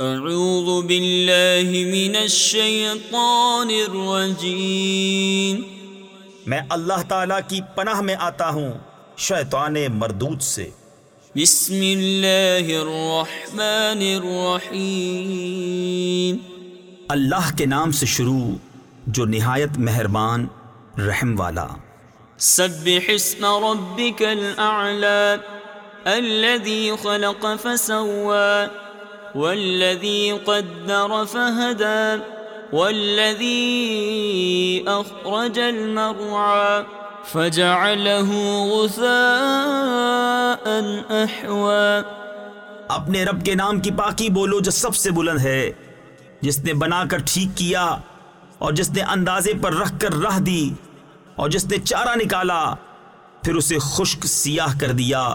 اعوذ باللہ من الشیطان الرجیم میں اللہ تعالی کی پناہ میں آتا ہوں شیطان مردود سے۔ بسم اللہ الرحمن الرحیم. اللہ کے نام سے شروع جو نہایت مہربان رحم والا۔ سبح اسم ربك الأعلى الذي خلق فسوى۔ والذي قدر فهدى، والذي أخرج المرعى، فجعله غثاء أحوى. اپنے رب کے نام کی پاکی بولو جو سب سے بلند ہے، جس نے بنا کر ٹھیک کیا، اور جس نے اندازے پر رکھ کر رہ دی، اور جس نے چارہ نکالا، پھر اسے خشک سیاہ کر دیا۔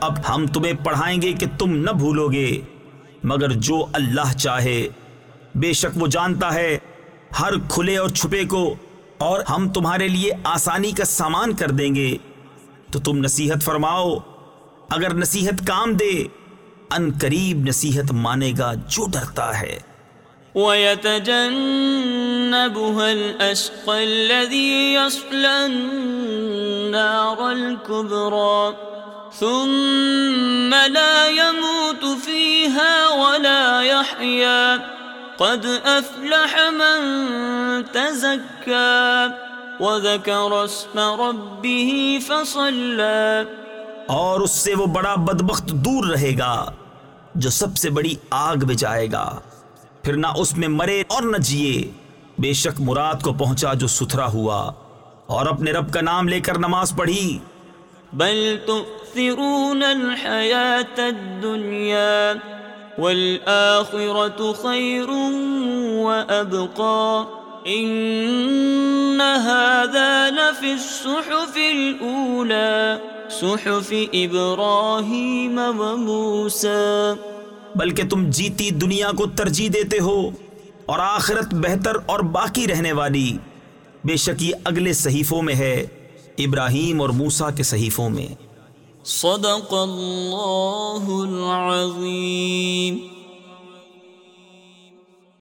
اب ہم تمہیں پڑھائیں گے کہ تم نہ بھولو گے، مگر جو اللہ چاہے۔ بے شک وہ جانتا ہے، ہر کھلے اور چھپے کو، اور ہم تمہارے لیے آسانی کا سامان کر دیں گے۔ تو تم نصیحت فرماؤ، اگر نصیحت کام دے، ان قریب نصیحت مانے گا جو ڈرتا ہے۔ ويتجنبها الأشقى الذي يصلى النار الكبرى۔ ثم لا يموت فيها ولا يحيا. قد أفلح من تزكى. وذكر اسم ربه فصلى. اور اس سے وہ بڑا بدبخت دور رہے گا جو سب سے بڑی آگ میں جائے گا. پھر نہ اس میں مرے اور نہ جیے. بے شک مراد کو پہنچا جو ستھرا ہوا اور اپنے رب کا نام لے کر نماز پڑھی. بل تؤثرون الحياة الدنيا والآخرة خير وأبقى. إن هذا لفي الصحف الأولى، صحف إبراهيم وموسى. بلکہ تم جیتی دنیا کو ترجیح دیتے ہو اور آخرت بہتر اور باقی رہنے والی. بے شک یہ اگلے صحیفوں میں ہے، ابراہیم اور موسیٰ کے صحیفوں میں. صدق اللہ العظیم